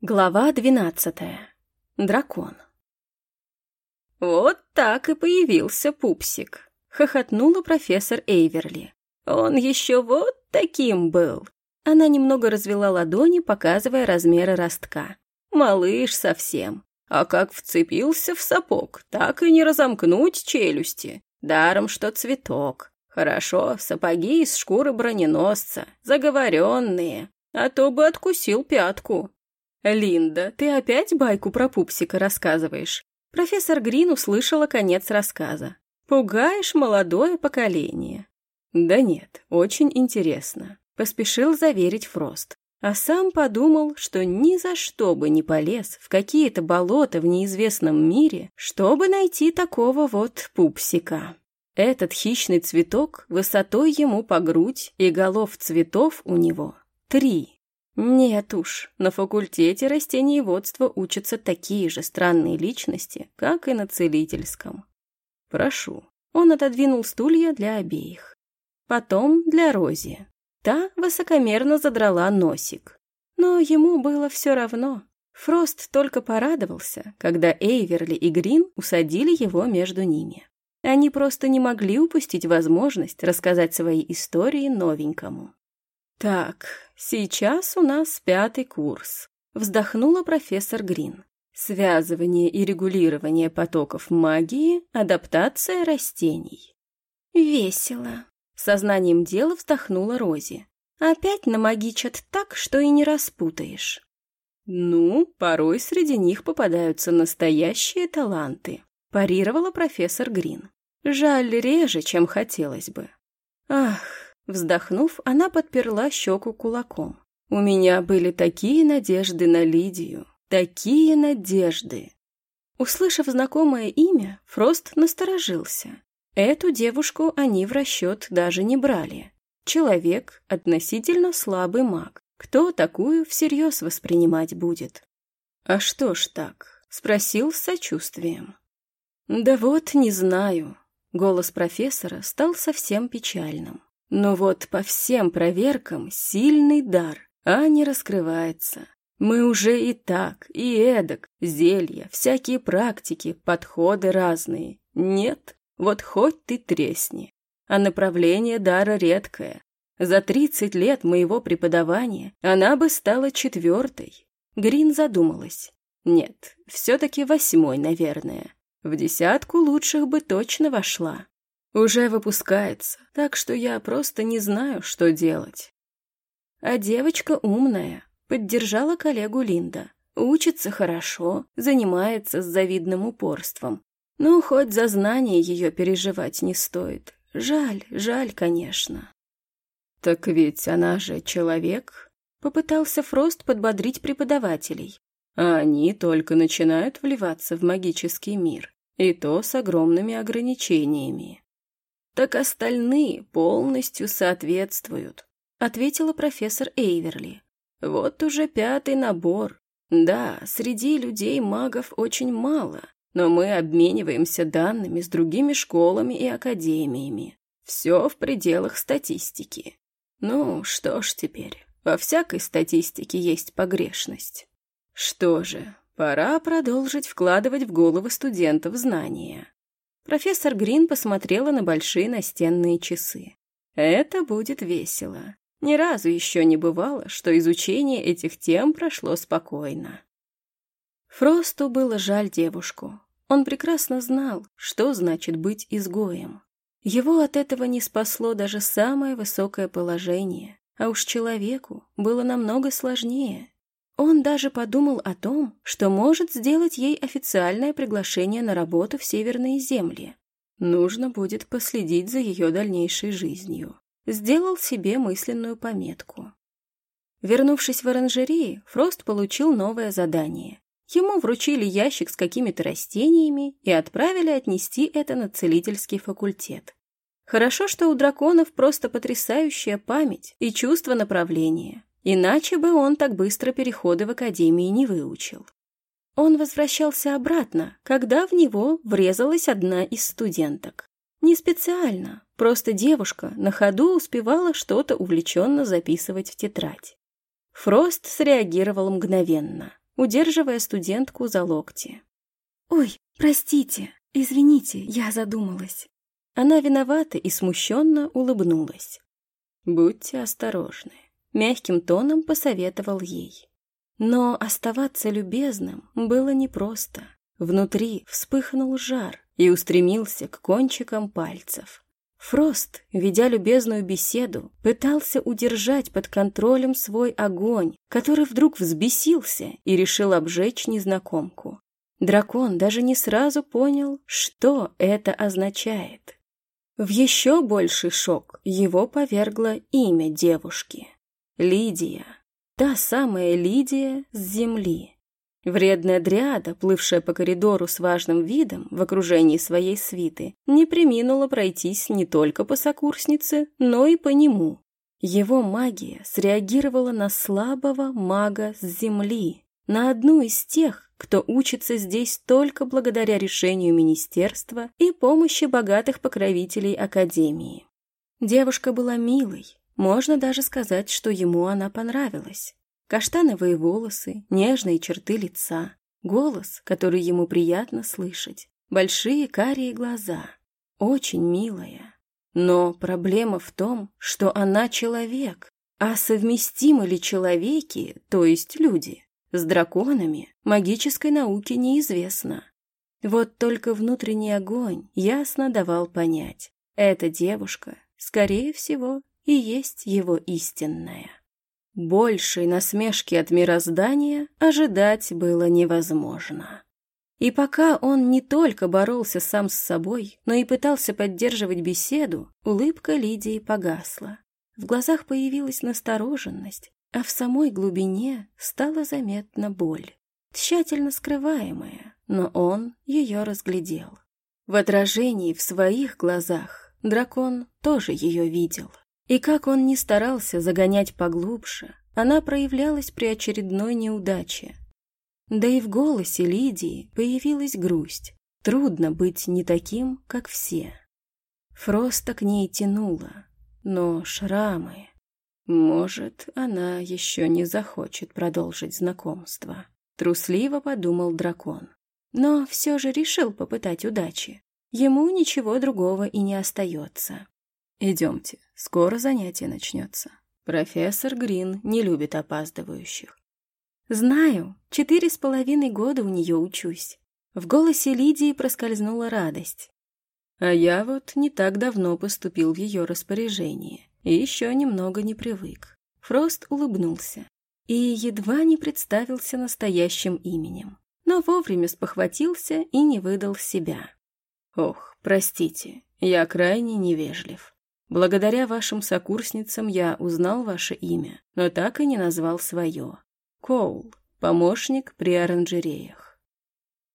Глава двенадцатая. Дракон. «Вот так и появился пупсик», — хохотнула профессор Эйверли. «Он еще вот таким был». Она немного развела ладони, показывая размеры ростка. «Малыш совсем. А как вцепился в сапог, так и не разомкнуть челюсти. Даром, что цветок. Хорошо, сапоги из шкуры броненосца, заговоренные, а то бы откусил пятку». «Линда, ты опять байку про пупсика рассказываешь?» Профессор Грин услышала конец рассказа. «Пугаешь молодое поколение». «Да нет, очень интересно», — поспешил заверить Фрост. А сам подумал, что ни за что бы не полез в какие-то болота в неизвестном мире, чтобы найти такого вот пупсика. Этот хищный цветок высотой ему по грудь, и голов цветов у него три. Нет уж, на факультете растениеводства учатся такие же странные личности, как и на целительском. Прошу. Он отодвинул стулья для обеих. Потом для Рози. Та высокомерно задрала носик. Но ему было все равно. Фрост только порадовался, когда Эйверли и Грин усадили его между ними. Они просто не могли упустить возможность рассказать свои истории новенькому. «Так, сейчас у нас пятый курс», — вздохнула профессор Грин. «Связывание и регулирование потоков магии, адаптация растений». «Весело», — сознанием дела вздохнула Рози. «Опять намагичат так, что и не распутаешь». «Ну, порой среди них попадаются настоящие таланты», — парировала профессор Грин. «Жаль, реже, чем хотелось бы». «Ах, Вздохнув, она подперла щеку кулаком. «У меня были такие надежды на Лидию, такие надежды!» Услышав знакомое имя, Фрост насторожился. Эту девушку они в расчет даже не брали. Человек — относительно слабый маг. Кто такую всерьез воспринимать будет? «А что ж так?» — спросил с сочувствием. «Да вот, не знаю». Голос профессора стал совсем печальным. Но вот по всем проверкам сильный дар, а не раскрывается. Мы уже и так, и эдак, зелья, всякие практики, подходы разные. Нет, вот хоть ты тресни. А направление дара редкое. За тридцать лет моего преподавания она бы стала четвертой. Грин задумалась. Нет, все-таки восьмой, наверное. В десятку лучших бы точно вошла. Уже выпускается, так что я просто не знаю, что делать. А девочка умная, поддержала коллегу Линда. Учится хорошо, занимается с завидным упорством. Ну, хоть за знания ее переживать не стоит. Жаль, жаль, конечно. Так ведь она же человек. Попытался Фрост подбодрить преподавателей. А они только начинают вливаться в магический мир. И то с огромными ограничениями так остальные полностью соответствуют», — ответила профессор Эйверли. «Вот уже пятый набор. Да, среди людей-магов очень мало, но мы обмениваемся данными с другими школами и академиями. Все в пределах статистики. Ну, что ж теперь, во всякой статистике есть погрешность. Что же, пора продолжить вкладывать в головы студентов знания. Профессор Грин посмотрела на большие настенные часы. Это будет весело. Ни разу еще не бывало, что изучение этих тем прошло спокойно. Фросту было жаль девушку. Он прекрасно знал, что значит быть изгоем. Его от этого не спасло даже самое высокое положение, а уж человеку было намного сложнее. Он даже подумал о том, что может сделать ей официальное приглашение на работу в Северные земли. Нужно будет последить за ее дальнейшей жизнью. Сделал себе мысленную пометку. Вернувшись в оранжерии, Фрост получил новое задание. Ему вручили ящик с какими-то растениями и отправили отнести это на целительский факультет. Хорошо, что у драконов просто потрясающая память и чувство направления. Иначе бы он так быстро переходы в академии не выучил. Он возвращался обратно, когда в него врезалась одна из студенток. Не специально, просто девушка на ходу успевала что-то увлеченно записывать в тетрадь. Фрост среагировал мгновенно. удерживая студентку за локти. «Ой, простите, извините, я задумалась». Она виновата и смущенно улыбнулась. «Будьте осторожны», — мягким тоном посоветовал ей. Но оставаться любезным было непросто. Внутри вспыхнул жар и устремился к кончикам пальцев. Фрост, ведя любезную беседу, пытался удержать под контролем свой огонь, который вдруг взбесился и решил обжечь незнакомку. Дракон даже не сразу понял, что это означает. В еще больший шок его повергло имя девушки. Лидия. Та самая Лидия с земли. Вредная дриада, плывшая по коридору с важным видом в окружении своей свиты, не приминула пройтись не только по сокурснице, но и по нему. Его магия среагировала на слабого мага с земли, на одну из тех, кто учится здесь только благодаря решению министерства и помощи богатых покровителей Академии. Девушка была милой, можно даже сказать, что ему она понравилась. Каштановые волосы, нежные черты лица, голос, который ему приятно слышать, большие карие глаза. Очень милая. Но проблема в том, что она человек. А совместимы ли человеки, то есть люди, с драконами, магической науке неизвестно. Вот только внутренний огонь ясно давал понять. Эта девушка, скорее всего, и есть его истинная. Большей насмешки от мироздания ожидать было невозможно. И пока он не только боролся сам с собой, но и пытался поддерживать беседу, улыбка Лидии погасла. В глазах появилась настороженность, а в самой глубине стала заметна боль, тщательно скрываемая, но он ее разглядел. В отражении в своих глазах дракон тоже ее видел. И как он ни старался загонять поглубже, она проявлялась при очередной неудаче. Да и в голосе Лидии появилась грусть. Трудно быть не таким, как все. Фроста к ней тянула, но шрамы... Может, она еще не захочет продолжить знакомство. Трусливо подумал дракон. Но все же решил попытать удачи. Ему ничего другого и не остается. «Идемте, скоро занятие начнется. Профессор Грин не любит опаздывающих». «Знаю, четыре с половиной года у нее учусь». В голосе Лидии проскользнула радость. А я вот не так давно поступил в ее распоряжение и еще немного не привык. Фрост улыбнулся и едва не представился настоящим именем, но вовремя спохватился и не выдал себя. «Ох, простите, я крайне невежлив. Благодаря вашим сокурсницам я узнал ваше имя, но так и не назвал свое. Коул, помощник при оранжереях.